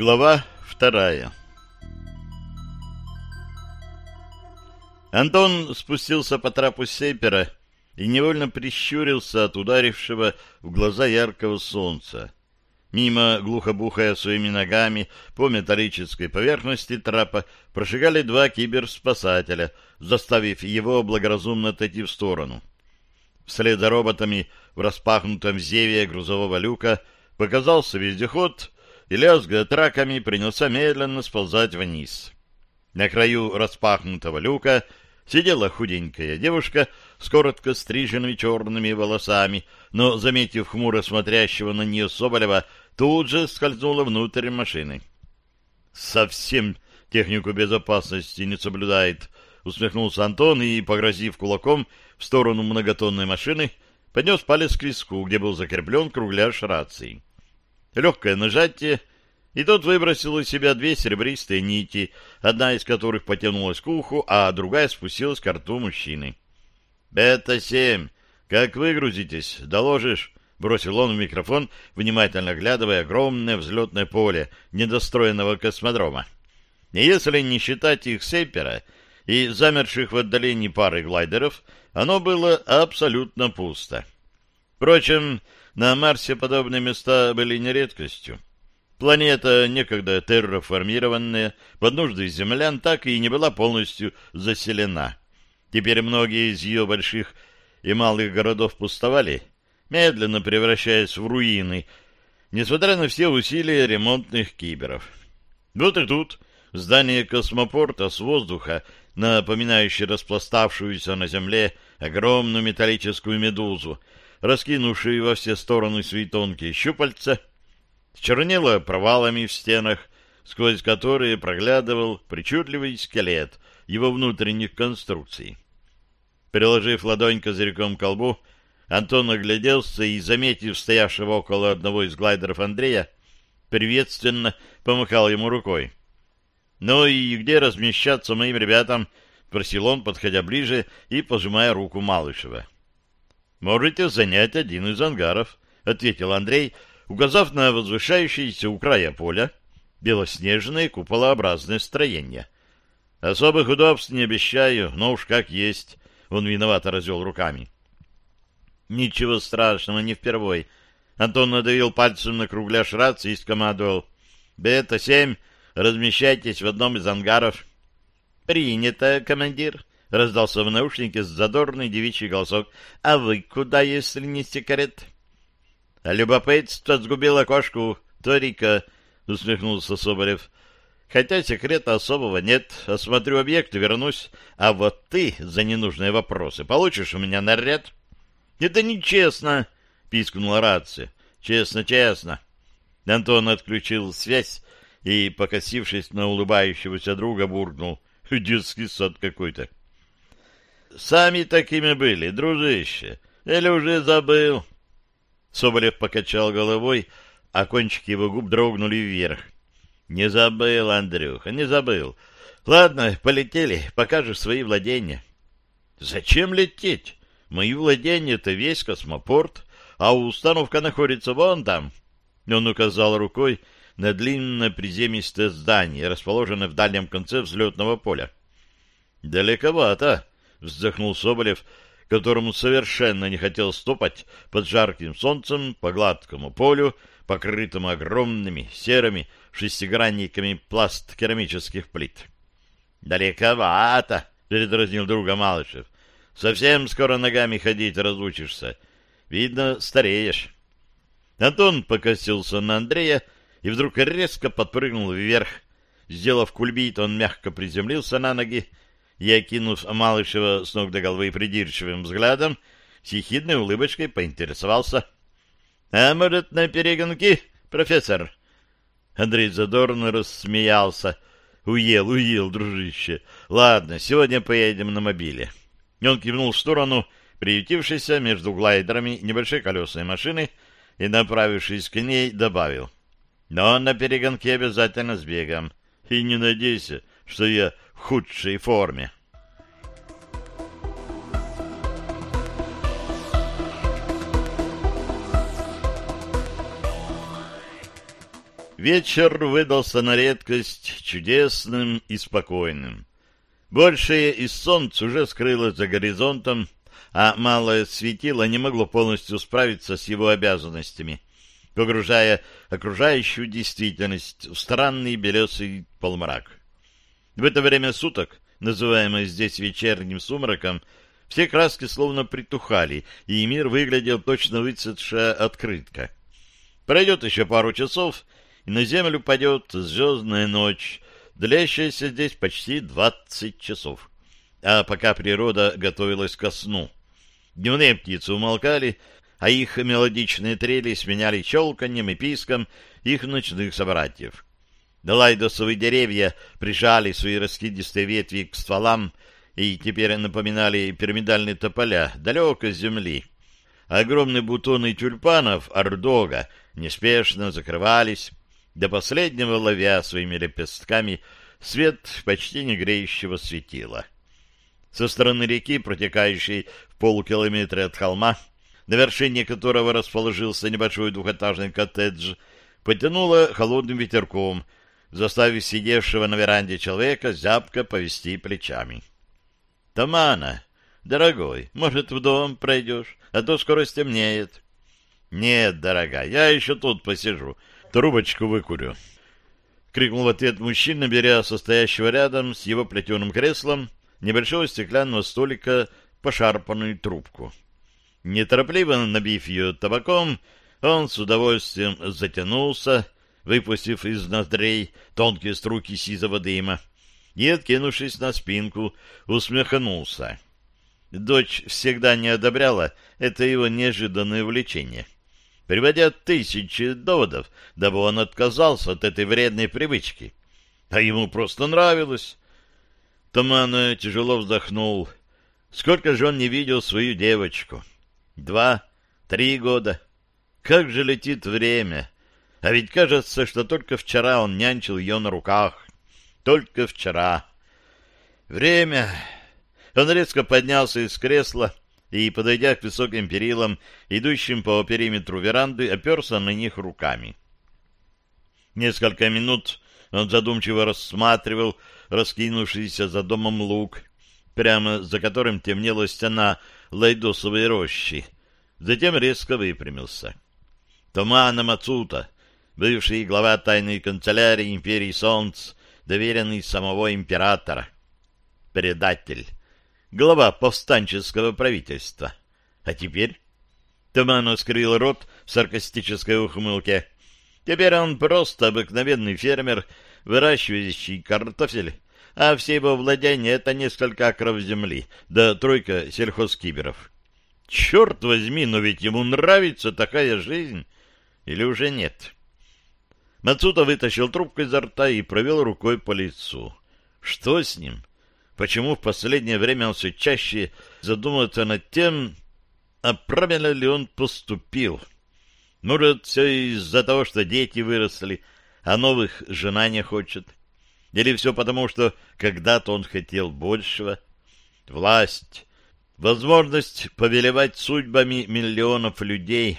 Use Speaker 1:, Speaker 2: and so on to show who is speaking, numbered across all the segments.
Speaker 1: Глава вторая Антон спустился по трапу сепера и невольно прищурился от ударившего в глаза яркого солнца. Мимо, глухо бухая своими ногами по металлической поверхности трапа, прошагали два киберспасателя, заставив его благоразумно отойти в сторону. Вслед за роботами в распахнутом зеве грузового люка показался вездеход и, лязгая траками, принялся медленно сползать вниз. На краю распахнутого люка сидела худенькая девушка с коротко стриженными черными волосами, но, заметив хмуро смотрящего на нее Соболева, тут же скользнула внутрь машины. «Совсем технику безопасности не соблюдает», — усмехнулся Антон и, погрозив кулаком в сторону многотонной машины, поднес палец к виску, где был закреплен кругляш рации. Легкое нажатие, и тот выбросил из себя две серебристые нити, одна из которых потянулась к уху, а другая спустилась к рту мужчины. «Бета-7, как выгрузитесь, доложишь?» — бросил он в микрофон, внимательно оглядывая огромное взлетное поле недостроенного космодрома. Если не считать их сепера и замерших в отдалении пары глайдеров, оно было абсолютно пусто. Впрочем, на Марсе подобные места были не редкостью. Планета, некогда терраформированная, под нужды землян, так и не была полностью заселена. Теперь многие из ее больших и малых городов пустовали, медленно превращаясь в руины, несмотря на все усилия ремонтных киберов. Вот и тут здание космопорта с воздуха, напоминающее распластавшуюся на земле огромную металлическую медузу, раскинувшую во все стороны свои тонкие щупальца, чернело провалами в стенах, сквозь которые проглядывал причудливый скелет его внутренних конструкций. Приложив ладонь козырьком к колбу, Антон огляделся и, заметив стоявшего около одного из глайдеров Андрея, приветственно помахал ему рукой. «Ну и где размещаться моим ребятам?» — спросил он, подходя ближе и пожимая руку Малышева. «Можете занять один из ангаров», — ответил Андрей, указав на возвышающееся у края поля белоснежное куполообразное строение. «Особых удобств не обещаю, но уж как есть», — он виновато развел руками. «Ничего страшного, не впервой». Антон надавил пальцем на кругляш рации и скомандовал. «Бета-7, размещайтесь в одном из ангаров». «Принято, командир», — раздался в наушнике задорный девичий голосок. «А вы куда, если не секрет?» «А любопытство сгубило кошку, Торика», — усмехнулся Соболев. «Хотя секрета особого нет. Осмотрю объект и вернусь. А вот ты за ненужные вопросы получишь у меня наряд». «Это нечестно», — пискнула рация. «Честно, честно». Антон отключил связь и, покосившись на улыбающегося друга, буркнул. «Детский сад какой-то». Сами такими были, дружище. Или уже забыл? Соболев покачал головой, а кончики его губ дрогнули вверх. Не забыл, Андрюха, не забыл. Ладно, полетели, покажешь свои владения. Зачем лететь? Мои владения — это весь космопорт, а установка находится вон там. Он указал рукой на длинное приземистое здание, расположенное в дальнем конце взлетного поля. Далековато, вздохнул Соболев, которому совершенно не хотел стопать под жарким солнцем по гладкому полю, покрытому огромными серыми шестигранниками пласт-керамических плит. «Далековато!» — передразнил друга Малышев. «Совсем скоро ногами ходить разучишься. Видно, стареешь». Антон покосился на Андрея и вдруг резко подпрыгнул вверх. Сделав кульбит, он мягко приземлился на ноги и, окинув Малышева с ног до головы придирчивым взглядом, с ехидной улыбочкой поинтересовался. — А может, на перегонки, профессор? Андрей задорно рассмеялся. — Уел, уел, дружище. Ладно, сегодня поедем на мобиле. И он кивнул в сторону приютившейся между глайдерами небольшой колесной машины и, направившись к ней, добавил. — Но на перегонке обязательно сбегаем. И не надейся, что я худшей форме. Вечер выдался на редкость чудесным и спокойным. Большее из солнца уже скрылось за горизонтом, а малое светило не могло полностью справиться с его обязанностями, погружая окружающую действительность в странный белесый полумрак. В это время суток, называемое здесь вечерним сумраком, все краски словно притухали, и мир выглядел точно выцветшая открытка. Пройдет еще пару часов, и на землю падет звездная ночь, длящаяся здесь почти двадцать часов. А пока природа готовилась ко сну. Дневные птицы умолкали, а их мелодичные трели сменяли челканьем и писком их ночных собратьев. Лайдосовые деревья прижали свои раскидистые ветви к стволам и теперь напоминали пирамидальные тополя далеко с земли. Огромные бутоны тюльпанов ордога неспешно закрывались, до последнего ловя своими лепестками свет почти не греющего светила. Со стороны реки, протекающей в полукилометре от холма, на вершине которого расположился небольшой двухэтажный коттедж, потянуло холодным ветерком, заставив сидевшего на веранде человека зябко повести плечами. — Тамана, дорогой, может, в дом пройдешь, а то скоро стемнеет. — Нет, дорогая, я еще тут посижу, трубочку выкурю. — крикнул в ответ мужчина, беря состоящего рядом с его плетеным креслом небольшого стеклянного столика пошарпанную трубку. Неторопливо набив ее табаком, он с удовольствием затянулся, выпустив из ноздрей тонкие струки сизого дыма, и, откинувшись на спинку, усмехнулся. Дочь всегда не одобряла это его неожиданное увлечение, приводя тысячи доводов, дабы он отказался от этой вредной привычки. А ему просто нравилось. Туманно тяжело вздохнул. Сколько же он не видел свою девочку? Два, три года. Как же летит время! А ведь кажется, что только вчера он нянчил ее на руках. Только вчера. Время... Он резко поднялся из кресла и, подойдя к высоким перилам, идущим по периметру веранды, оперся на них руками. Несколько минут он задумчиво рассматривал раскинувшийся за домом луг, прямо за которым темнела стена лайдосовой рощи. Затем резко выпрямился. Томана Мацута, бывший глава тайной канцелярии империи Солнц, доверенный самого императора. Предатель. Глава повстанческого правительства. А теперь... Томано скрыл рот в саркастической ухмылке. Теперь он просто обыкновенный фермер, выращивающий картофель, а все его владения — это несколько акров земли, да тройка сельхозкиберов. Черт возьми, но ведь ему нравится такая жизнь. Или уже нет? Мацута вытащил трубку изо рта и провел рукой по лицу. Что с ним? Почему в последнее время он все чаще задумывается над тем, а правильно ли он поступил? Может, все из-за того, что дети выросли, а новых жена не хочет? Или все потому, что когда-то он хотел большего? Власть, возможность повелевать судьбами миллионов людей,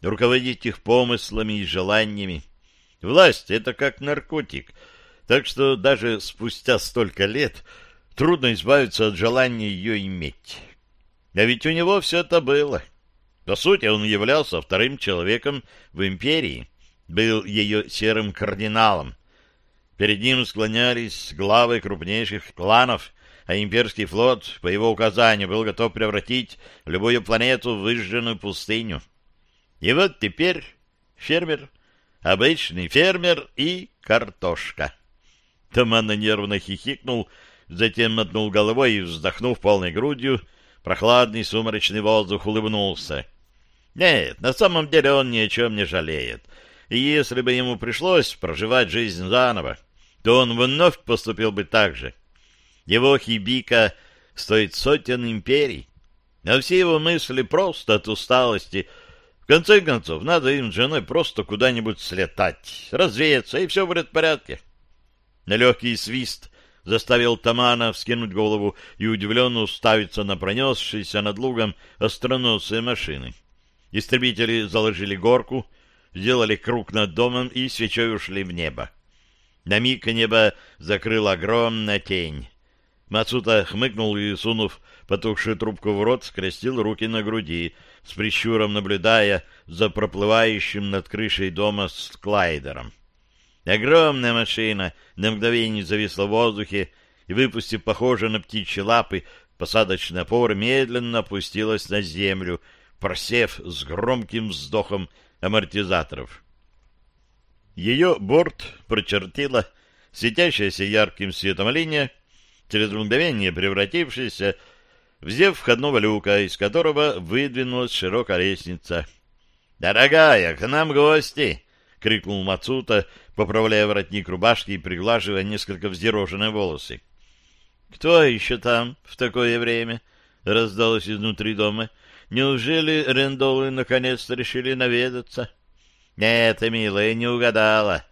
Speaker 1: руководить их помыслами и желаниями. Власть — это как наркотик, так что даже спустя столько лет трудно избавиться от желания ее иметь. А ведь у него все это было. По сути, он являлся вторым человеком в империи, был ее серым кардиналом. Перед ним склонялись главы крупнейших кланов, а имперский флот по его указанию был готов превратить любую планету в выжженную пустыню. И вот теперь фермер, обычный фермер и картошка. Томанно нервно хихикнул, затем мотнул головой и, вздохнув полной грудью, прохладный сумрачный воздух улыбнулся. Нет, на самом деле он ни о чем не жалеет и если бы ему пришлось проживать жизнь заново, то он вновь поступил бы так же. Его хибика стоит сотен империй, а все его мысли просто от усталости. Конце концов, надо им с женой просто куда-нибудь слетать, развеяться, и все будет в порядке. На легкий свист заставил Тамана вскинуть голову и удивленно уставиться на пронесшиеся над лугом остроносые машины. Истребители заложили горку, сделали круг над домом и свечой ушли в небо. На миг небо закрыла огромная тень. Мацута хмыкнул и, сунув потухшую трубку в рот, скрестил руки на груди, с прищуром наблюдая за проплывающим над крышей дома с клайдером. Огромная машина на мгновение зависла в воздухе и, выпустив похожие на птичьи лапы, посадочный опор медленно опустилась на землю, просев с громким вздохом амортизаторов. Ее борт прочертила светящаяся ярким светом линия, через мгновение превратившаяся в зев входного люка, из которого выдвинулась широкая лестница. «Дорогая, к нам гости!» — крикнул Мацута, поправляя воротник рубашки и приглаживая несколько взъерошенные волосы. «Кто еще там в такое время?» — раздалось изнутри дома. «Неужели рендолы наконец-то решили наведаться?» «Нет, милая, не угадала.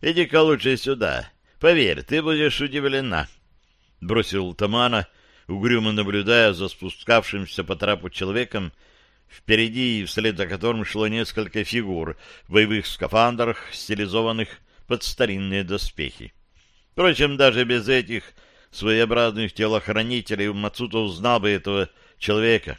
Speaker 1: Иди-ка лучше сюда. Поверь, ты будешь удивлена», — бросил Тамана, угрюмо наблюдая за спускавшимся по трапу человеком, впереди и вслед за которым шло несколько фигур в боевых скафандрах, стилизованных под старинные доспехи. Впрочем, даже без этих своеобразных телохранителей Мацуто узнал бы этого человека.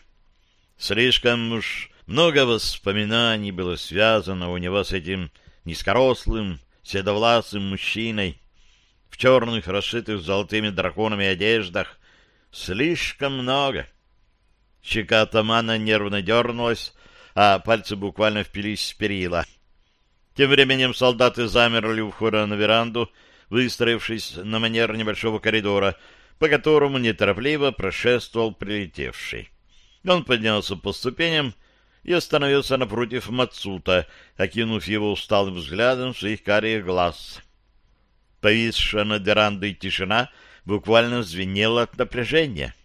Speaker 1: Слишком уж много воспоминаний было связано у него с этим низкорослым, седовласым мужчиной в черных, расшитых золотыми драконами одеждах. Слишком много. Щека атамана нервно дернулась, а пальцы буквально впились в перила. Тем временем солдаты замерли у входа на веранду, выстроившись на манер небольшого коридора, по которому неторопливо прошествовал прилетевший. Он поднялся по ступеням и остановился напротив Мацута, окинув его усталым взглядом своих карих глаз. Повисшая над верандой тишина буквально звенела от напряжения.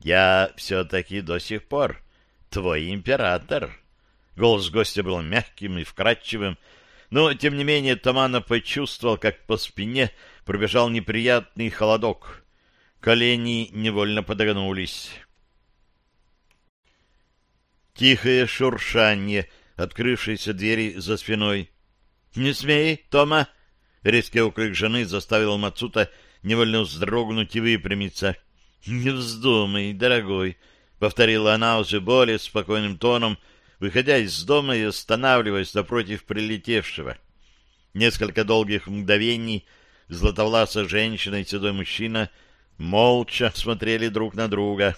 Speaker 1: «Я все-таки до сих пор твой император». Голос гостя был мягким и вкрадчивым, но, тем не менее, Тамана почувствовал, как по спине пробежал неприятный холодок. Колени невольно подогнулись. Тихое шуршание открывшейся двери за спиной. «Не смей, Тома!» Резкий окрик жены заставил Мацута невольно вздрогнуть и выпрямиться. «Не вздумай, дорогой!» — повторила она уже более спокойным тоном, выходя из дома и останавливаясь напротив прилетевшего. Несколько долгих мгновений златовласая женщина и седой мужчина молча смотрели друг на друга.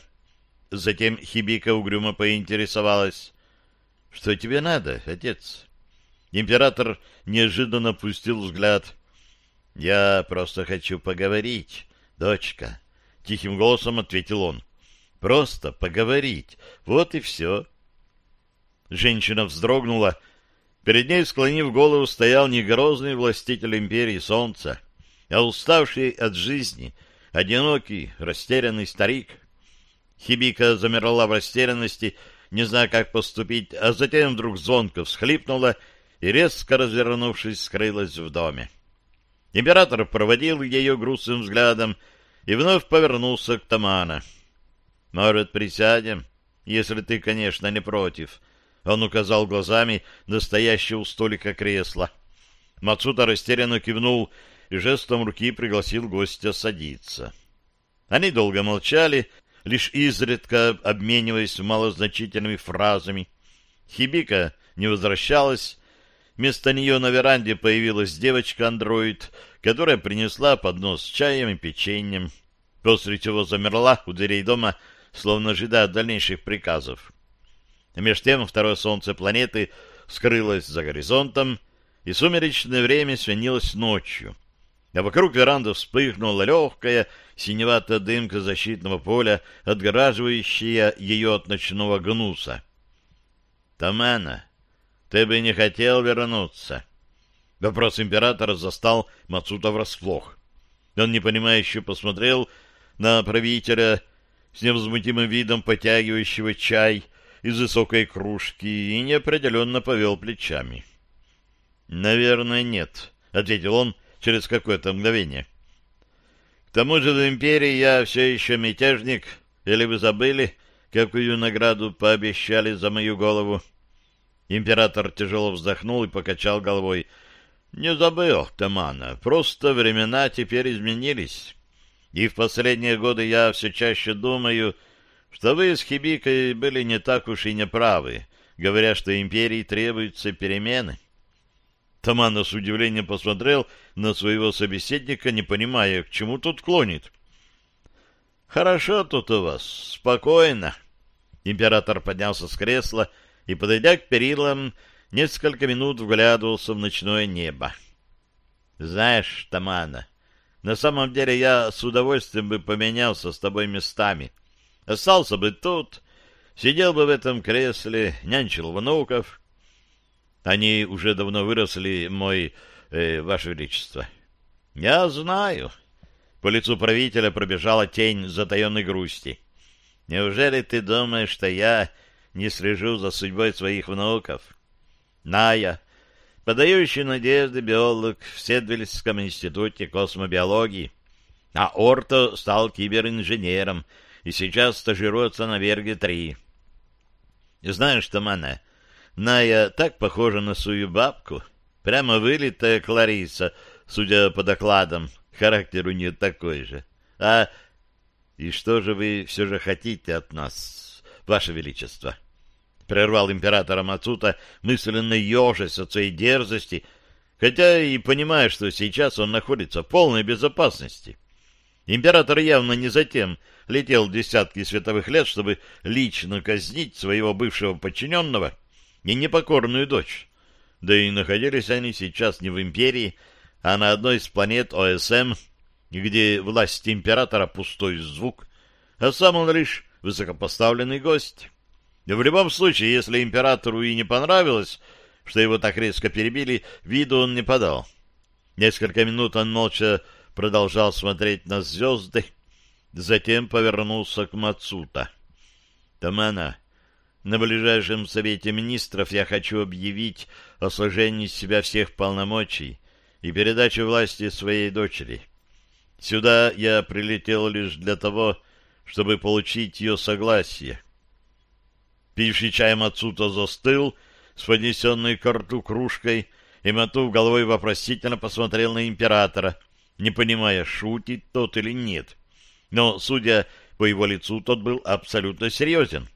Speaker 1: Затем Хибика угрюмо поинтересовалась. — Что тебе надо, отец? Император неожиданно опустил взгляд. — Я просто хочу поговорить, дочка, — тихим голосом ответил он. — Просто поговорить. Вот и все. Женщина вздрогнула. Перед ней, склонив голову, стоял не грозный властитель империи солнца, а уставший от жизни, одинокий, растерянный старик. Хибика замерла в растерянности, не зная, как поступить, а затем вдруг звонко всхлипнула и, резко развернувшись, скрылась в доме. Император проводил ее грустным взглядом и вновь повернулся к Тамана. «Может, присядем, если ты, конечно, не против?» Он указал глазами на стоящее у столика кресло. Мацута растерянно кивнул и жестом руки пригласил гостя садиться. Они долго молчали, лишь изредка обмениваясь малозначительными фразами. Хибика не возвращалась. Вместо нее на веранде появилась девочка-андроид, которая принесла поднос с чаем и печеньем, после чего замерла у дверей дома, словно ожидая дальнейших приказов. Меж тем второе солнце планеты скрылось за горизонтом, и сумеречное время сменилось ночью. А вокруг веранды вспыхнула легкая синеватая дымка защитного поля, отгораживающая ее от ночного гнуса. «Тамана, ты бы не хотел вернуться?» Вопрос императора застал Мацута врасплох. Он непонимающе посмотрел на правителя с невозмутимым видом потягивающего чай из высокой кружки и неопределенно повел плечами. «Наверное, нет», — ответил он через какое-то мгновение. «К тому же в империи я все еще мятежник, или вы забыли, какую награду пообещали за мою голову?» Император тяжело вздохнул и покачал головой. Не забыл, Тамана, просто времена теперь изменились. И в последние годы я все чаще думаю, что вы с Хибикой были не так уж и неправы, говоря, что империи требуются перемены. Тамана с удивлением посмотрел на своего собеседника, не понимая, к чему тут клонит. «Хорошо тут у вас, спокойно». Император поднялся с кресла и, подойдя к перилам, несколько минут вглядывался в ночное небо. «Знаешь, Тамана, на самом деле я с удовольствием бы поменялся с тобой местами. Остался бы тут, сидел бы в этом кресле, нянчил внуков, они уже давно выросли, мой, э, ваше величество. Я знаю. По лицу правителя пробежала тень затаенной грусти. Неужели ты думаешь, что я не слежу за судьбой своих внуков? Ная, подающий надежды биолог в Седвельском институте космобиологии, а Орто стал киберинженером и сейчас стажируется на Верге-3. Знаешь, Тамана, Ная так похожа на свою бабку. Прямо вылитая Клариса, судя по докладам. Характер у нее такой же. А... И что же вы все же хотите от нас, ваше величество? Прервал императора Мацута, мысленно ежась от своей дерзости, хотя и понимая, что сейчас он находится в полной безопасности. Император явно не затем летел десятки световых лет, чтобы лично казнить своего бывшего подчиненного — и непокорную дочь. Да и находились они сейчас не в империи, а на одной из планет ОСМ, где власть императора пустой звук, а сам он лишь высокопоставленный гость. В любом случае, если императору и не понравилось, что его так резко перебили, виду он не подал. Несколько минут он молча продолжал смотреть на звезды, затем повернулся к Мацута. «Тамана, на ближайшем совете министров я хочу объявить о сложении себя всех полномочий и передаче власти своей дочери. Сюда я прилетел лишь для того, чтобы получить ее согласие. Пивший чай Мацута застыл с поднесенной к рту кружкой и, мотув головой, вопросительно посмотрел на императора, не понимая, шутит тот или нет. Но, судя по его лицу, тот был абсолютно серьезен.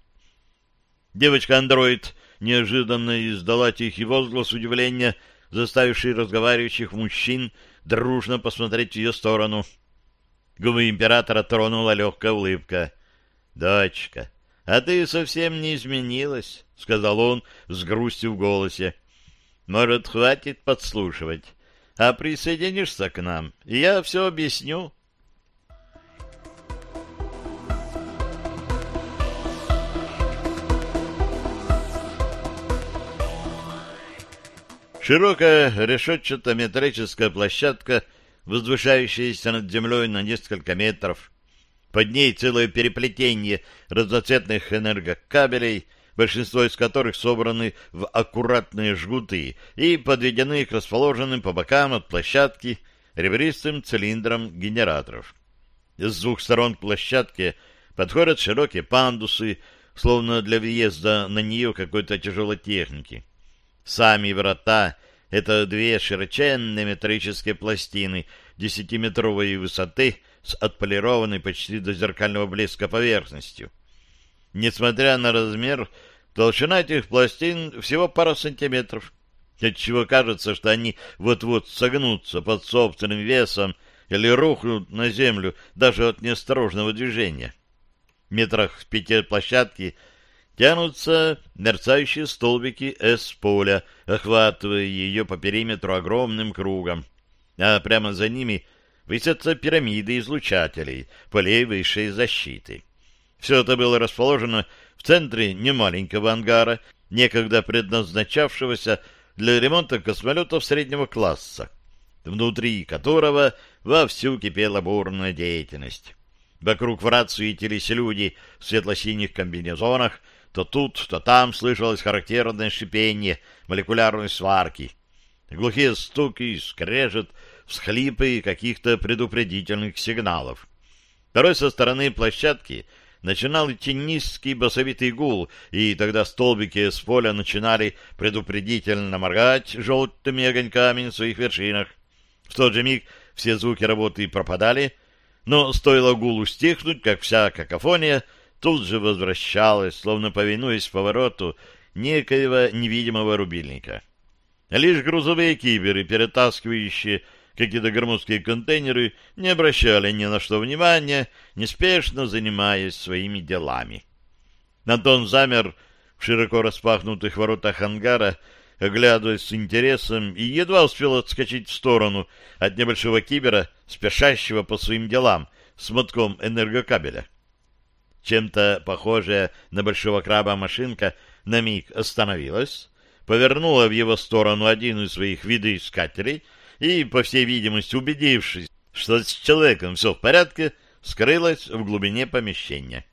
Speaker 1: Девочка-андроид неожиданно издала тихий возглас удивления, заставивший разговаривающих мужчин дружно посмотреть в ее сторону. Губы императора тронула легкая улыбка. «Дочка, а ты совсем не изменилась», — сказал он с грустью в голосе. «Может, хватит подслушивать, а присоединишься к нам, и я все объясню». Широкая решетчато-металлическая площадка, возвышающаяся над землей на несколько метров. Под ней целое переплетение разноцветных энергокабелей, большинство из которых собраны в аккуратные жгуты и подведены к расположенным по бокам от площадки ребристым цилиндрам генераторов. С двух сторон к площадке подходят широкие пандусы, словно для въезда на нее какой-то тяжелой техники. Сами врата — это две широченные металлические пластины десятиметровой высоты с отполированной почти до зеркального блеска поверхностью. Несмотря на размер, толщина этих пластин всего пара сантиметров, отчего кажется, что они вот-вот согнутся под собственным весом или рухнут на землю даже от неосторожного движения. Метрах в пяти от площадки — тянутся мерцающие столбики С-поля, охватывая ее по периметру огромным кругом, а прямо за ними высятся пирамиды излучателей, полей высшей защиты. Все это было расположено в центре немаленького ангара, некогда предназначавшегося для ремонта космолетов среднего класса, внутри которого вовсю кипела бурная деятельность. Вокруг врат суетились люди в светло-синих комбинезонах, то тут, то там слышалось характерное шипение молекулярной сварки, глухие стуки, скрежет, всхлипы каких-то предупредительных сигналов. Второй со стороны площадки начинал идти низкий басовитый гул, и тогда столбики с поля начинали предупредительно моргать желтыми огоньками на своих вершинах. В тот же миг все звуки работы пропадали, но стоило гулу стихнуть, как вся какофония тут же возвращалась, словно повинуясь повороту некоего невидимого рубильника. Лишь грузовые киберы, перетаскивающие какие-то громоздкие контейнеры, не обращали ни на что внимания, неспешно занимаясь своими делами. Антон замер в широко распахнутых воротах ангара, оглядываясь с интересом, и едва успел отскочить в сторону от небольшого кибера, спешащего по своим делам с мотком энергокабеля. Чем-то похожая на большого краба машинка на миг остановилась, повернула в его сторону один из своих видоискателей и, по всей видимости, убедившись, что с человеком все в порядке, скрылась в глубине помещения.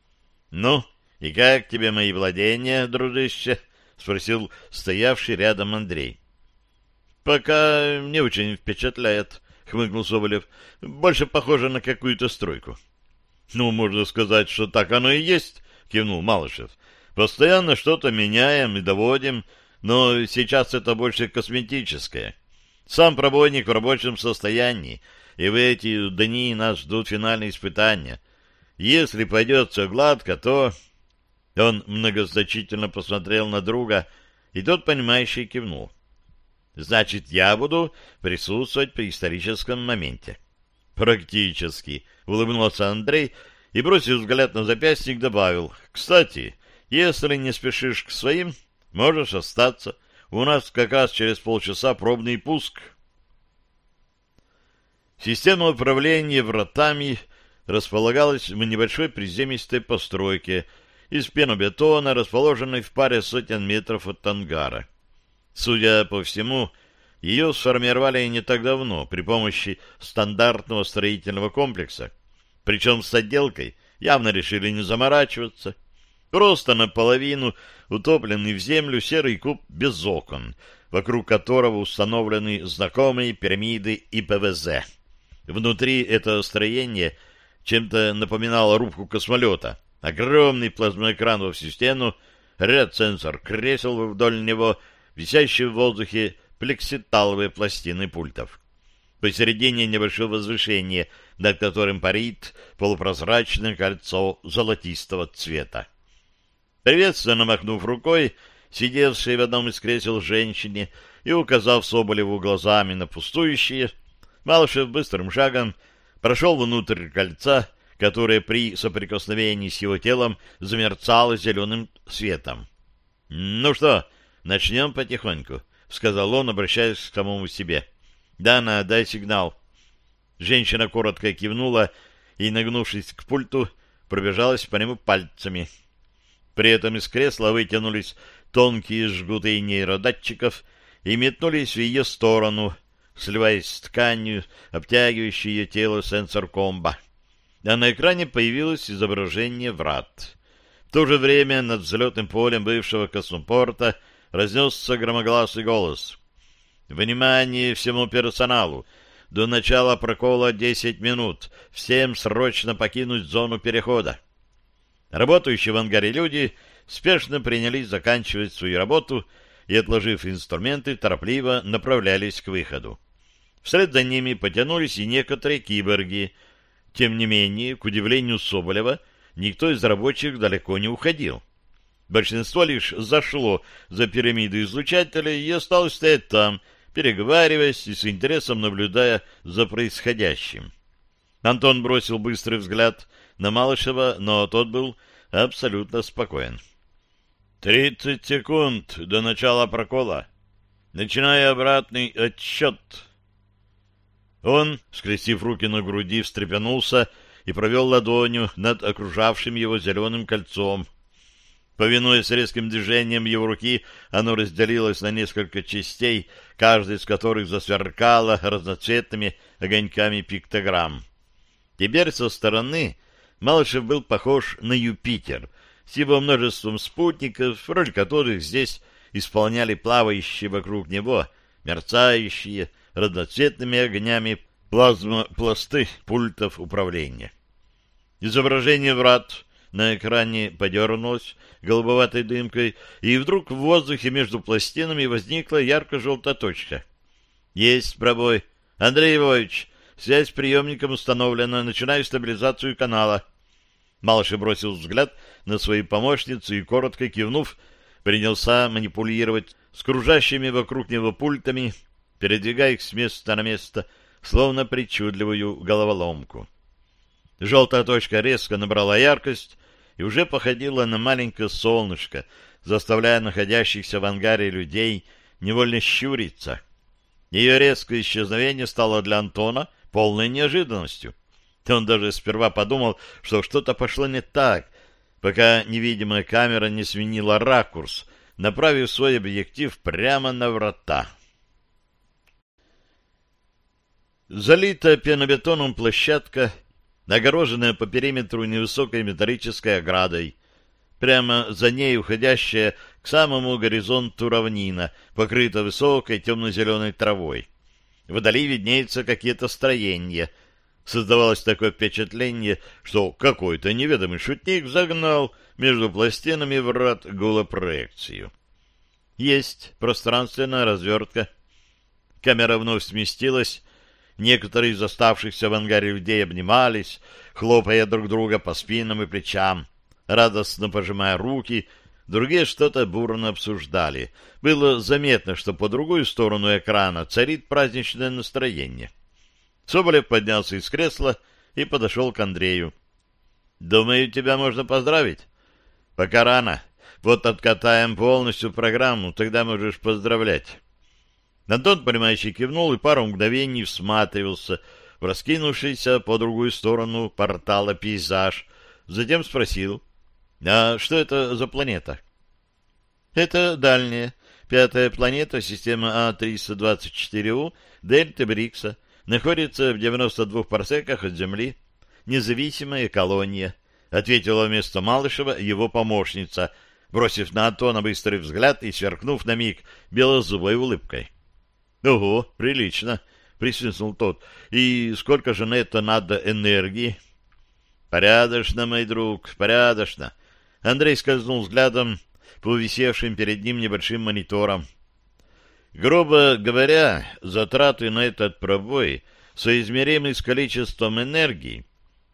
Speaker 1: — Ну, и как тебе мои владения, дружище? — спросил стоявший рядом Андрей. — Пока не очень впечатляет, — хмыкнул Соболев. — Больше похоже на какую-то стройку. — Ну, можно сказать, что так оно и есть, — кивнул Малышев. — Постоянно что-то меняем и доводим, но сейчас это больше косметическое. Сам пробойник в рабочем состоянии, и в эти дни нас ждут финальные испытания. Если пойдет все гладко, то... Он многозначительно посмотрел на друга, и тот, понимающий, кивнул. Значит, я буду присутствовать при историческом моменте. Практически, улыбнулся Андрей и, бросив взгляд на запястье, добавил. Кстати, если не спешишь к своим, можешь остаться. У нас как раз через полчаса пробный пуск. Система управления вратами располагалась в небольшой приземистой постройке из пенобетона, расположенной в паре сотен метров от ангара. Судя по всему, ее сформировали не так давно при помощи стандартного строительного комплекса, причем с отделкой явно решили не заморачиваться. Просто наполовину утопленный в землю серый куб без окон, вокруг которого установлены знакомые пирамиды и ПВЗ. Внутри этого строения чем-то напоминало рубку космолета. Огромный плазмоэкран во всю стену, ряд сенсор кресел вдоль него, висящие в воздухе плекситаловые пластины пультов. Посередине небольшое возвышение, над которым парит полупрозрачное кольцо золотистого цвета. Приветственно махнув рукой, сидевшей в одном из кресел женщине и указав Соболеву глазами на пустующие, Малышев быстрым шагом прошел внутрь кольца, которое при соприкосновении с его телом замерцало зеленым светом. — Ну что, начнем потихоньку, — сказал он, обращаясь к самому себе. — Дана, дай сигнал. Женщина коротко кивнула и, нагнувшись к пульту, пробежалась по нему пальцами — при этом из кресла вытянулись тонкие жгуты нейродатчиков и метнулись в ее сторону, сливаясь с тканью, обтягивающей ее тело сенсор-комбо. А на экране появилось изображение врат. В то же время над взлетным полем бывшего космопорта разнесся громогласный голос. «Внимание всему персоналу! До начала прокола 10 минут. Всем срочно покинуть зону перехода!» Работающие в ангаре люди спешно принялись заканчивать свою работу и, отложив инструменты, торопливо направлялись к выходу. Вслед за ними потянулись и некоторые киборги. Тем не менее, к удивлению Соболева, никто из рабочих далеко не уходил. Большинство лишь зашло за пирамиду излучателя и осталось стоять там, переговариваясь и с интересом наблюдая за происходящим. Антон бросил быстрый взгляд на Малышева, но тот был абсолютно спокоен. «Тридцать секунд до начала прокола. Начиная обратный отсчет». Он, скрестив руки на груди, встрепенулся и провел ладонью над окружавшим его зеленым кольцом. Повинуясь резким движением его руки, оно разделилось на несколько частей, каждая из которых засверкала разноцветными огоньками пиктограмм. Теперь со стороны Малышев был похож на Юпитер с его множеством спутников, роль которых здесь исполняли плавающие вокруг него, мерцающие разноцветными огнями плазмопласты пультов управления. Изображение врат на экране подернулось голубоватой дымкой, и вдруг в воздухе между пластинами возникла ярко-желтая точка. «Есть пробой. Андрей Львович, связь с приемником установлена. Начинаю стабилизацию канала». Малышев бросил взгляд на свою помощницу и, коротко кивнув, принялся манипулировать с кружащими вокруг него пультами, передвигая их с места на место, словно причудливую головоломку. Желтая точка резко набрала яркость и уже походила на маленькое солнышко, заставляя находящихся в ангаре людей невольно щуриться. Ее резкое исчезновение стало для Антона полной неожиданностью. Он даже сперва подумал, что что-то пошло не так, пока невидимая камера не сменила ракурс, направив свой объектив прямо на врата. Залитая пенобетоном площадка, огороженная по периметру невысокой металлической оградой, прямо за ней уходящая к самому горизонту равнина, покрыта высокой темно-зеленой травой. Вдали виднеются какие-то строения. Создавалось такое впечатление, что какой-то неведомый шутник загнал между пластинами врат голопроекцию. Есть пространственная развертка. Камера вновь сместилась, Некоторые из оставшихся в ангаре людей обнимались, хлопая друг друга по спинам и плечам, радостно пожимая руки, другие что-то бурно обсуждали. Было заметно, что по другую сторону экрана царит праздничное настроение. Соболев поднялся из кресла и подошел к Андрею. «Думаю, тебя можно поздравить?» «Пока рано. Вот откатаем полностью программу, тогда можешь поздравлять». Антон, понимающий, кивнул и пару мгновений всматривался в раскинувшийся по другую сторону портала пейзаж. Затем спросил, а что это за планета? Это дальняя, пятая планета системы А-324У Дельты Брикса. Находится в 92 парсеках от Земли. Независимая колония, ответила вместо Малышева его помощница, бросив на Антона быстрый взгляд и сверкнув на миг белозубой улыбкой. — Ого, прилично, — присвистнул тот. — И сколько же на это надо энергии? — Порядочно, мой друг, порядочно. Андрей скользнул взглядом по висевшим перед ним небольшим мониторам. Грубо говоря, затраты на этот пробой соизмеримы с количеством энергии,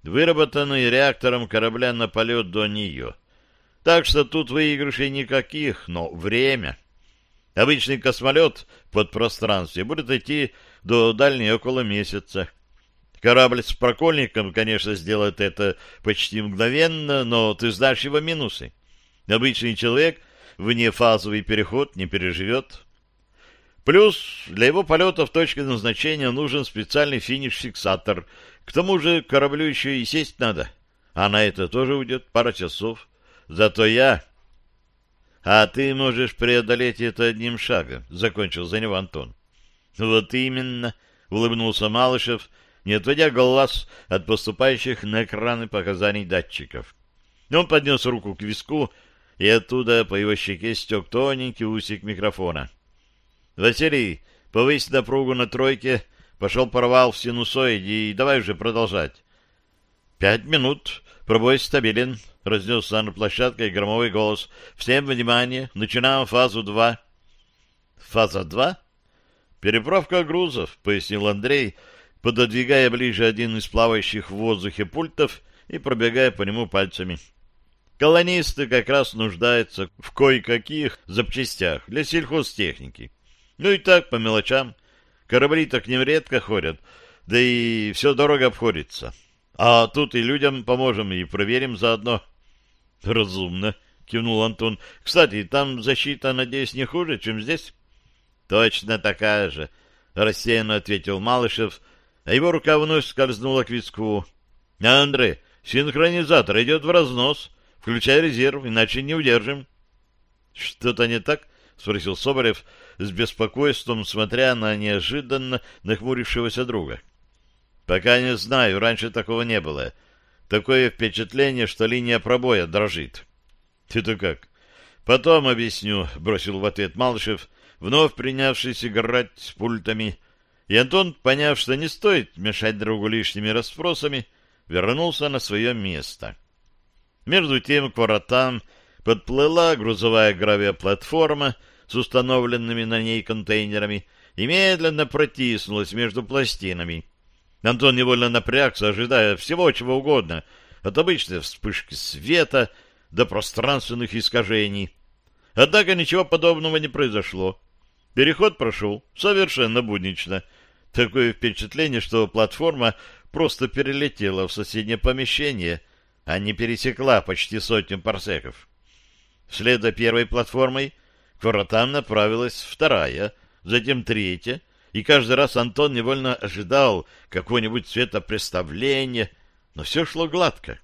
Speaker 1: выработанной реактором корабля на полет до нее. Так что тут выигрышей никаких, но время — Обычный космолет под пространстве будет идти до дальней около месяца. Корабль с прокольником, конечно, сделает это почти мгновенно, но ты знаешь его минусы. Обычный человек вне фазовый переход не переживет. Плюс для его полета в точке назначения нужен специальный финиш-фиксатор. К тому же кораблю еще и сесть надо. А на это тоже уйдет пара часов. Зато я а ты можешь преодолеть это одним шагом, — закончил за него Антон. — Вот именно, — улыбнулся Малышев, не отводя глаз от поступающих на экраны показаний датчиков. Он поднес руку к виску, и оттуда по его щеке стек тоненький усик микрофона. — Василий, повысь напругу на тройке, пошел порвал в синусоиде, и давай уже продолжать. — Пять минут, пробой стабилен, — разнесся на площадке громовой голос. «Всем внимание! Начинаем фазу 2». «Фаза 2?» «Переправка грузов», — пояснил Андрей, пододвигая ближе один из плавающих в воздухе пультов и пробегая по нему пальцами. «Колонисты как раз нуждаются в кое-каких запчастях для сельхозтехники. Ну и так, по мелочам. Корабли-то к ним редко ходят, да и все дорого обходится. А тут и людям поможем, и проверим заодно». — Разумно, — кивнул Антон. — Кстати, там защита, надеюсь, не хуже, чем здесь? — Точно такая же, — рассеянно ответил Малышев, а его рука вновь скользнула к виску. — Андрей, синхронизатор идет в разнос. Включай резерв, иначе не удержим. — Что-то не так? — спросил Соболев с беспокойством, смотря на неожиданно нахмурившегося друга. — Пока не знаю, раньше такого не было. — Такое впечатление, что линия пробоя дрожит. — Ты-то как? — Потом объясню, — бросил в ответ Малышев, вновь принявшись играть с пультами. И Антон, поняв, что не стоит мешать другу лишними расспросами, вернулся на свое место. Между тем к воротам подплыла грузовая гравиоплатформа с установленными на ней контейнерами и медленно протиснулась между пластинами. Антон невольно напрягся, ожидая всего чего угодно, от обычной вспышки света до пространственных искажений. Однако ничего подобного не произошло. Переход прошел совершенно буднично. Такое впечатление, что платформа просто перелетела в соседнее помещение, а не пересекла почти сотню парсеков. Вслед за первой платформой к воротам направилась вторая, затем третья, и каждый раз Антон невольно ожидал какого-нибудь светопреставления, но все шло гладко.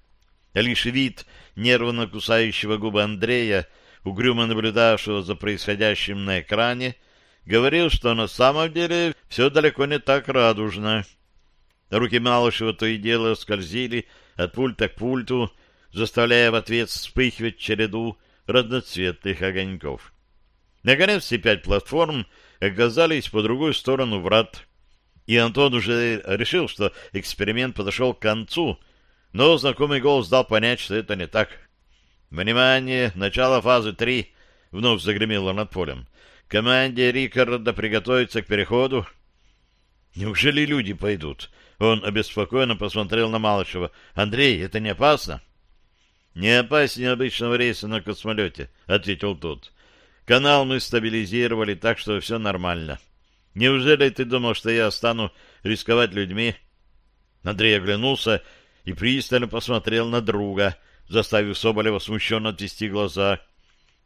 Speaker 1: Лишь вид нервно кусающего губы Андрея, угрюмо наблюдавшего за происходящим на экране, говорил, что на самом деле все далеко не так радужно. Руки Малышева то и дело скользили от пульта к пульту, заставляя в ответ вспыхивать череду разноцветных огоньков. Наконец, все пять платформ оказались по другую сторону врат, и Антон уже решил, что эксперимент подошел к концу, но знакомый голос дал понять, что это не так. «Внимание! Начало фазы три!» — вновь загремело над полем. «Команде Рикарда приготовиться к переходу». «Неужели люди пойдут?» Он обеспокоенно посмотрел на Малышева. «Андрей, это не опасно?» «Не опаснее обычного рейса на космолете», — ответил тот. «Канал мы стабилизировали, так что все нормально. Неужели ты думал, что я стану рисковать людьми?» Андрей оглянулся и пристально посмотрел на друга, заставив Соболева смущенно отвести глаза.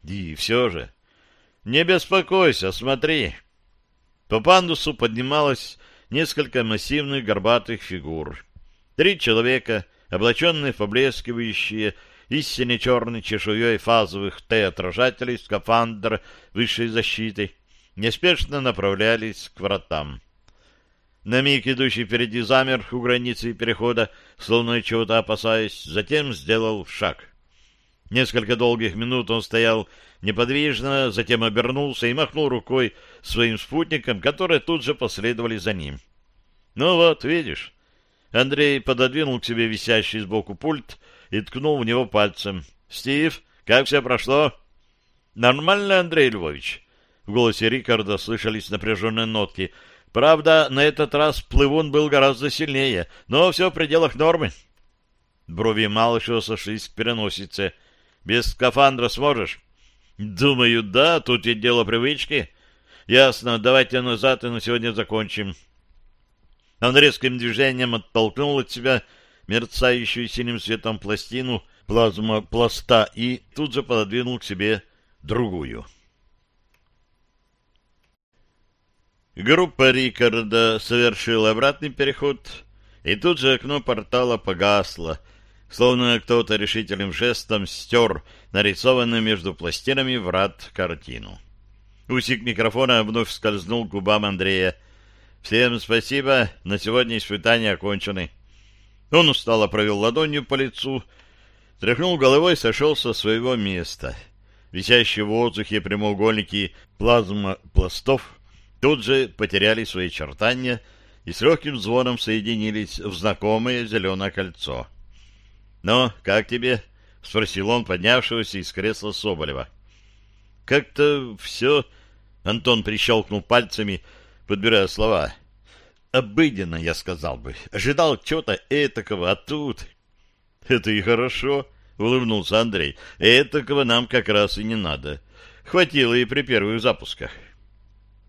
Speaker 1: «И все же...» «Не беспокойся, смотри!» По пандусу поднималась несколько массивных горбатых фигур. Три человека, облаченные в поблескивающие истинно черной чешуей фазовых Т-отражателей скафандр высшей защиты, неспешно направлялись к вратам. На миг идущий впереди замер у границы перехода, словно чего-то опасаясь, затем сделал шаг. Несколько долгих минут он стоял неподвижно, затем обернулся и махнул рукой своим спутникам, которые тут же последовали за ним. «Ну вот, видишь». Андрей пододвинул к себе висящий сбоку пульт и ткнул в него пальцем. «Стив, как все прошло?» «Нормально, Андрей Львович». В голосе Рикарда слышались напряженные нотки. «Правда, на этот раз плывун был гораздо сильнее, но все в пределах нормы». Брови Малышева сошлись к переносице. «Без скафандра сможешь?» «Думаю, да, тут ведь дело привычки». «Ясно, давайте назад и на сегодня закончим». Он резким движением оттолкнул от себя мерцающую синим светом пластину плазма пласта и тут же пододвинул к себе другую. Группа Рикарда совершила обратный переход, и тут же окно портала погасло, словно кто-то решительным жестом стер нарисованную между пластинами врат картину. Усик микрофона вновь скользнул к губам Андрея. «Всем спасибо, на сегодня испытания окончены». Он устало провел ладонью по лицу, тряхнул головой и сошел со своего места. Висящие в воздухе прямоугольники плазма-пластов тут же потеряли свои чертания и с легким звоном соединились в знакомое зеленое кольцо. «Ну, как тебе?» — спросил он поднявшегося из кресла Соболева. «Как-то все...» — Антон прищелкнул пальцами, подбирая слова обыденно, я сказал бы. Ожидал чего-то этакого, а тут... — Это и хорошо, — улыбнулся Андрей. — Этакого нам как раз и не надо. Хватило и при первых запусках.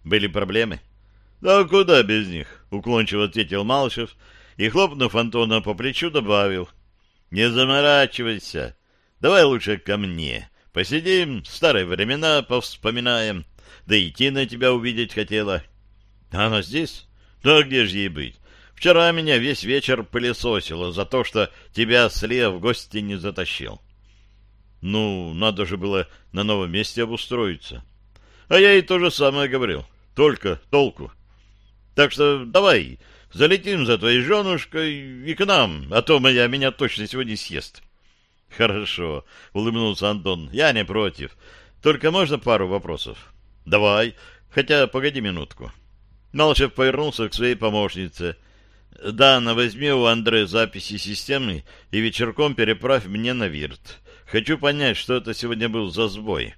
Speaker 1: Были проблемы? — Да куда без них? — уклончиво ответил Малышев и, хлопнув Антона по плечу, добавил. — Не заморачивайся. Давай лучше ко мне. Посидим, старые времена повспоминаем. Да идти на тебя увидеть хотела. — Она здесь? Ну, а где же ей быть? Вчера меня весь вечер пылесосило за то, что тебя слева в гости не затащил. Ну, надо же было на новом месте обустроиться. А я ей то же самое говорил. Только толку. Так что давай, залетим за твоей женушкой и к нам, а то моя меня точно сегодня съест. Хорошо, улыбнулся Антон. Я не против. Только можно пару вопросов? Давай, хотя погоди минутку. Малышев повернулся к своей помощнице. Дана, возьми у Андре записи системы и вечерком переправь мне на Вирт. Хочу понять, что это сегодня был за сбой.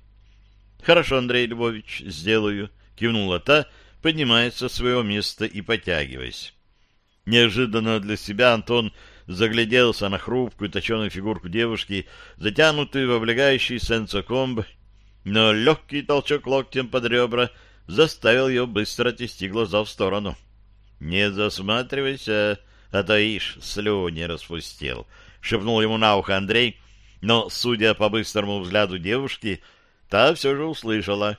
Speaker 1: Хорошо, Андрей Львович, сделаю, кивнула та, поднимаясь со своего места и потягиваясь. Неожиданно для себя Антон загляделся на хрупкую точеную фигурку девушки, затянутую в облегающий сенсокомб, но легкий толчок локтем под ребра заставил ее быстро отвести глаза в сторону. — Не засматривайся, а то ишь слюни распустил, — шепнул ему на ухо Андрей, но, судя по быстрому взгляду девушки, та все же услышала.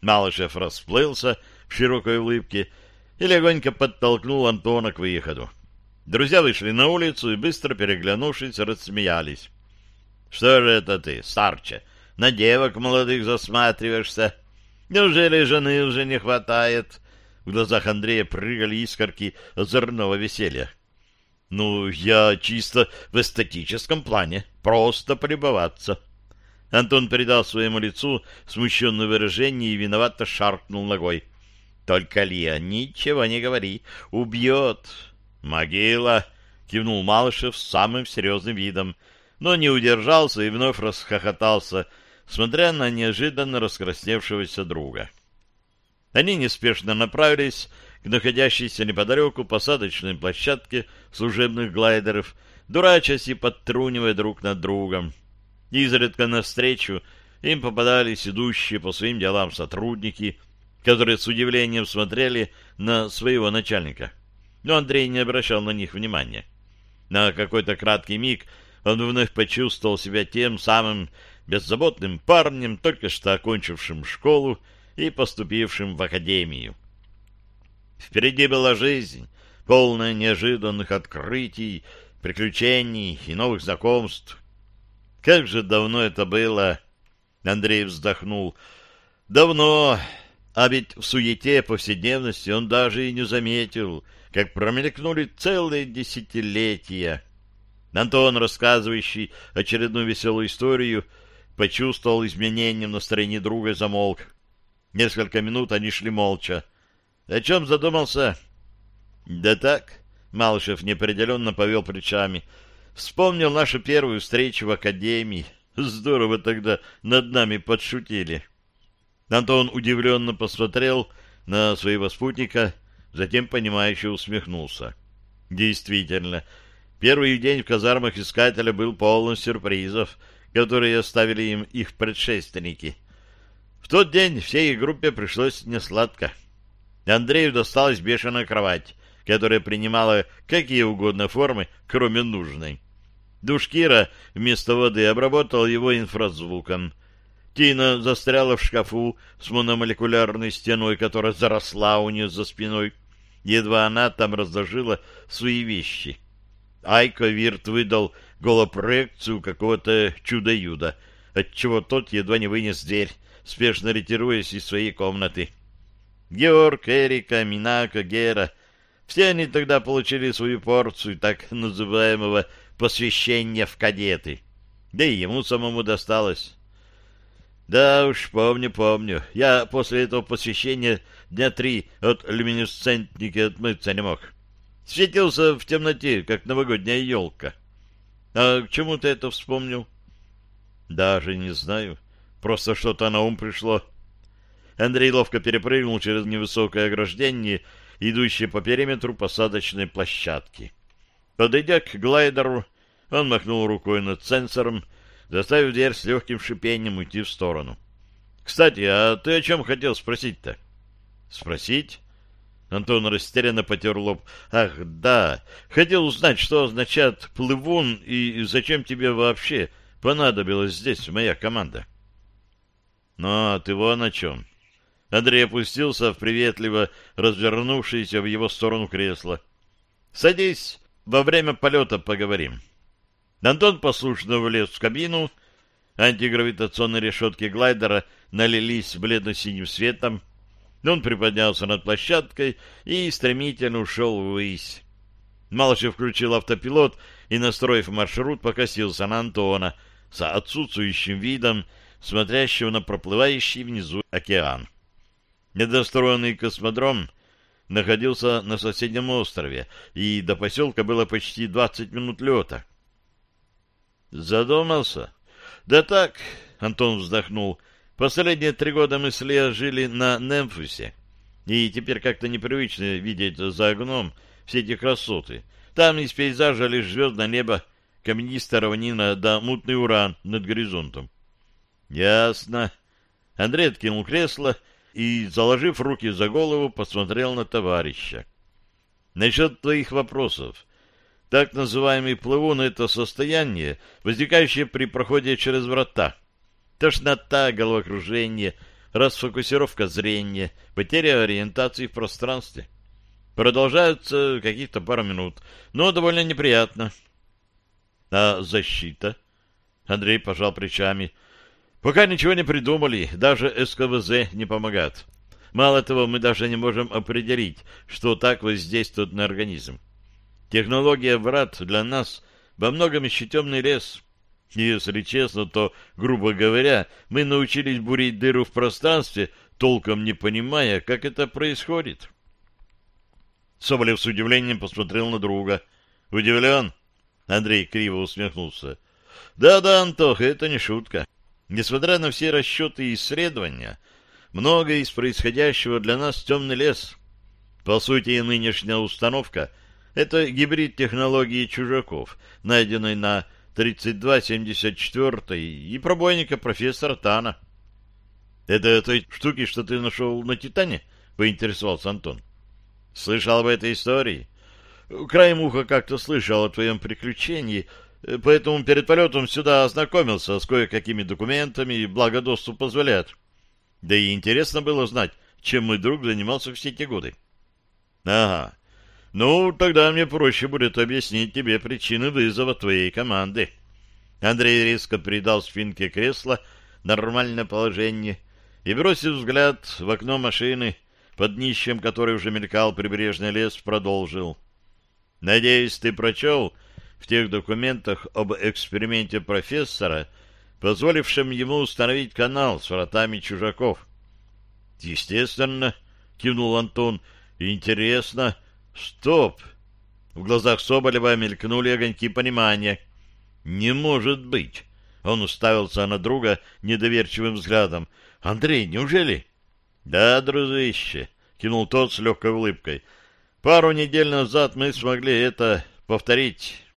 Speaker 1: Малышев расплылся в широкой улыбке и легонько подтолкнул Антона к выходу. Друзья вышли на улицу и, быстро переглянувшись, рассмеялись. — Что же это ты, старче, на девок молодых засматриваешься? Неужели жены уже не хватает? В глазах Андрея прыгали искорки озорного веселья. — Ну, я чисто в эстетическом плане, просто полюбоваться. Антон придал своему лицу смущенное выражение и виновато шаркнул ногой. — Только, Лия, ничего не говори, убьет. «Могила!» — кивнул Малышев с самым серьезным видом, но не удержался и вновь расхохотался, смотря на неожиданно раскрасневшегося друга. Они неспешно направились к находящейся неподалеку посадочной площадке служебных глайдеров, дурачась и подтрунивая друг над другом. Изредка навстречу им попадались идущие по своим делам сотрудники, которые с удивлением смотрели на своего начальника но Андрей не обращал на них внимания. На какой-то краткий миг он вновь почувствовал себя тем самым беззаботным парнем, только что окончившим школу и поступившим в академию. Впереди была жизнь, полная неожиданных открытий, приключений и новых знакомств. Как же давно это было! Андрей вздохнул. Давно, а ведь в суете повседневности он даже и не заметил — как промелькнули целые десятилетия. Антон, рассказывающий очередную веселую историю, почувствовал изменение в настроении друга и замолк. Несколько минут они шли молча. О чем задумался? Да так, Малышев неопределенно повел плечами. Вспомнил нашу первую встречу в академии. Здорово тогда над нами подшутили. Антон удивленно посмотрел на своего спутника затем понимающе усмехнулся. Действительно, первый день в казармах Искателя был полон сюрпризов, которые оставили им их предшественники. В тот день всей группе пришлось несладко. Андрею досталась бешеная кровать, которая принимала какие угодно формы, кроме нужной. Душкира вместо воды обработал его инфразвуком. Тина застряла в шкафу с мономолекулярной стеной, которая заросла у нее за спиной едва она там разложила свои вещи. Айко Вирт выдал голопроекцию какого-то чудо-юда, отчего тот едва не вынес дверь, спешно ретируясь из своей комнаты. Георг, Эрика, Минако, Гера — все они тогда получили свою порцию так называемого посвящения в кадеты. Да и ему самому досталось. Да уж, помню, помню. Я после этого посвящения дня три от люминесцентники отмыться не мог. Светился в темноте, как новогодняя елка. А к чему ты это вспомнил? Даже не знаю. Просто что-то на ум пришло. Андрей ловко перепрыгнул через невысокое ограждение, идущее по периметру посадочной площадки. Подойдя к глайдеру, он махнул рукой над сенсором, заставив дверь с легким шипением уйти в сторону. — Кстати, а ты о чем хотел спросить-то? — Спросить? Антон растерянно потер лоб. — Ах, да. Хотел узнать, что означает «плывун» и зачем тебе вообще понадобилась здесь моя команда. — Ну, а ты вон о чем. Андрей опустился в приветливо развернувшееся в его сторону кресло. — Садись, во время полета поговорим. — Антон послушно влез в кабину. Антигравитационные решетки глайдера налились бледно-синим светом. Он приподнялся над площадкой и стремительно ушел ввысь. Малышев включил автопилот и, настроив маршрут, покосился на Антона с отсутствующим видом, смотрящего на проплывающий внизу океан. Недостроенный космодром находился на соседнем острове, и до поселка было почти 20 минут лета. Задумался? Да так, Антон вздохнул. Последние три года мы с Лео жили на Немфусе, и теперь как-то непривычно видеть за окном все эти красоты. Там из пейзажа лишь звездное небо, каменистая равнина да мутный уран над горизонтом. Ясно. Андрей откинул кресло и, заложив руки за голову, посмотрел на товарища. Насчет твоих вопросов. Так называемый плывун — это состояние, возникающее при проходе через врата. Тошнота, головокружение, расфокусировка зрения, потеря ориентации в пространстве. Продолжаются каких-то пару минут, но довольно неприятно. А защита? Андрей пожал плечами. Пока ничего не придумали, даже СКВЗ не помогает. Мало того, мы даже не можем определить, что так воздействует на организм. Технология врат для нас во многом еще темный лес. И, если честно, то, грубо говоря, мы научились бурить дыру в пространстве, толком не понимая, как это происходит. Соболев с удивлением посмотрел на друга. «Удивлен?» Андрей криво усмехнулся. «Да-да, Антох, это не шутка. Несмотря на все расчеты и исследования, многое из происходящего для нас темный лес. По сути, нынешняя установка — это гибрид технологии чужаков, найденной на 3274 и пробойника профессора Тана. — Это той штуки, что ты нашел на Титане? — поинтересовался Антон. — Слышал об этой истории? — Краем уха как-то слышал о твоем приключении — поэтому перед полетом сюда ознакомился с кое-какими документами, благо доступ позволяет. Да и интересно было знать, чем мой друг занимался все эти годы. Ага. Ну, тогда мне проще будет объяснить тебе причины вызова твоей команды. Андрей резко придал спинке кресла нормальное положение и, бросив взгляд в окно машины, под днищем которой уже мелькал прибрежный лес, продолжил. «Надеюсь, ты прочел в тех документах об эксперименте профессора, позволившем ему установить канал с вратами чужаков. Естественно, кивнул Антон. Интересно. Стоп. В глазах Соболева мелькнули огоньки понимания. Не может быть. Он уставился на друга недоверчивым взглядом. Андрей, неужели? Да, дружище, кинул тот с легкой улыбкой. Пару недель назад мы смогли это повторить